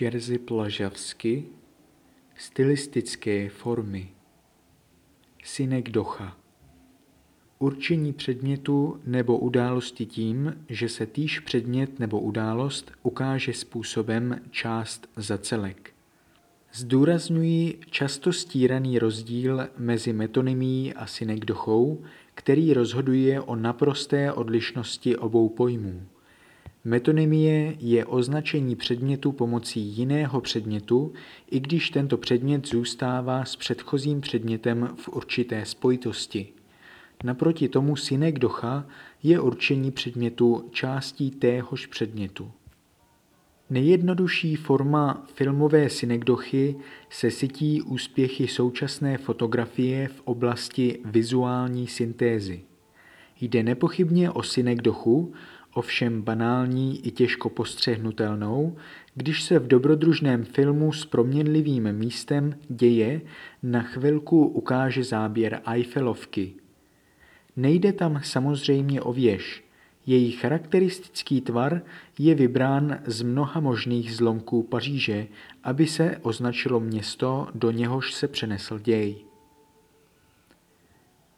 Jerzy Plažavsky Stylistické formy Synekdocha Určení předmětu nebo události tím, že se týž předmět nebo událost ukáže způsobem část za celek. Zdůrazňuji často stíraný rozdíl mezi metonymí a synekdochou, který rozhoduje o naprosté odlišnosti obou pojmů. Metonymie je označení předmětu pomocí jiného předmětu, i když tento předmět zůstává s předchozím předmětem v určité spojitosti. Naproti tomu synekdocha je určení předmětu částí téhož předmětu. Nejjednodušší forma filmové synekdochy se sytí úspěchy současné fotografie v oblasti vizuální syntézy. Jde nepochybně o synekdochu, ovšem banální i těžko postřehnutelnou, když se v dobrodružném filmu s proměnlivým místem děje na chvilku ukáže záběr Eiffelovky. Nejde tam samozřejmě o věž, její charakteristický tvar je vybrán z mnoha možných zlomků Paříže, aby se označilo město, do něhož se přenesl děj.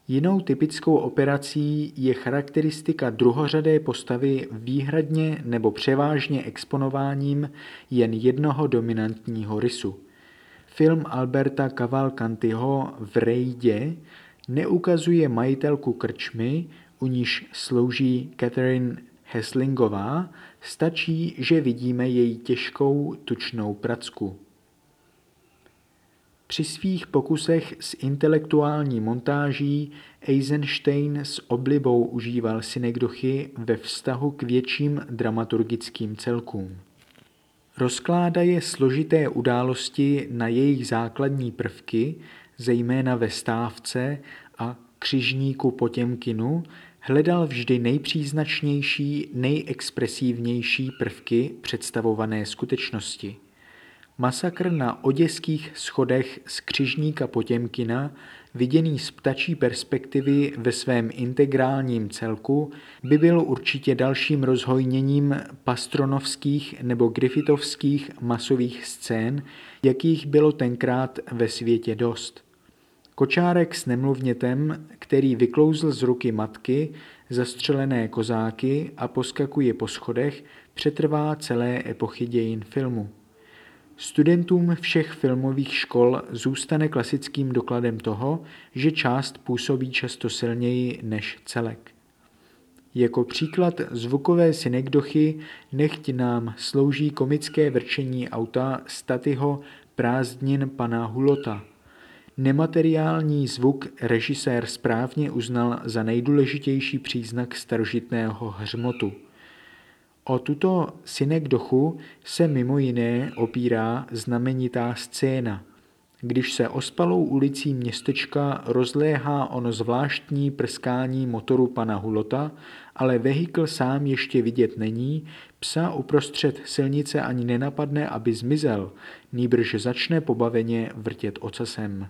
Jinou typickou operací je charakteristika druhořadé postavy výhradně nebo převážně exponováním jen jednoho dominantního rysu. Film Alberta Cavalcantiho v Rejdě neukazuje majitelku krčmy, u níž slouží Catherine Heslingová, stačí, že vidíme její těžkou tučnou pracku. Při svých pokusech s intelektuální montáží Eisenstein s oblibou užíval synekdochy ve vztahu k větším dramaturgickým celkům. Rozkládá složité události na jejich základní prvky, zejména ve stávce a křižníku Potěmkinu, hledal vždy nejpříznačnější, nejexpresivnější prvky představované skutečnosti. Masakr na oděských schodech z křižníka Potěmkina, viděný z ptačí perspektivy ve svém integrálním celku, by byl určitě dalším rozhojněním pastronovských nebo griffithovských masových scén, jakých bylo tenkrát ve světě dost. Kočárek s nemluvnětem, který vyklouzl z ruky matky, zastřelené kozáky a poskakuje po schodech, přetrvá celé epochy dějin filmu. Studentům všech filmových škol zůstane klasickým dokladem toho, že část působí často silněji než celek. Jako příklad zvukové synekdochy nechť nám slouží komické vrčení auta Statyho prázdnin pana Hulota – Nemateriální zvuk režisér správně uznal za nejdůležitější příznak starožitného hřmotu. O tuto synekdochu se mimo jiné opírá znamenitá scéna, když se ospalou ulicí městečka rozléhá ono zvláštní prskání motoru pana Hulota, ale vehikl sám ještě vidět není, psa uprostřed silnice ani nenapadne, aby zmizel, nýbrž začne pobaveně vrtět ocasem.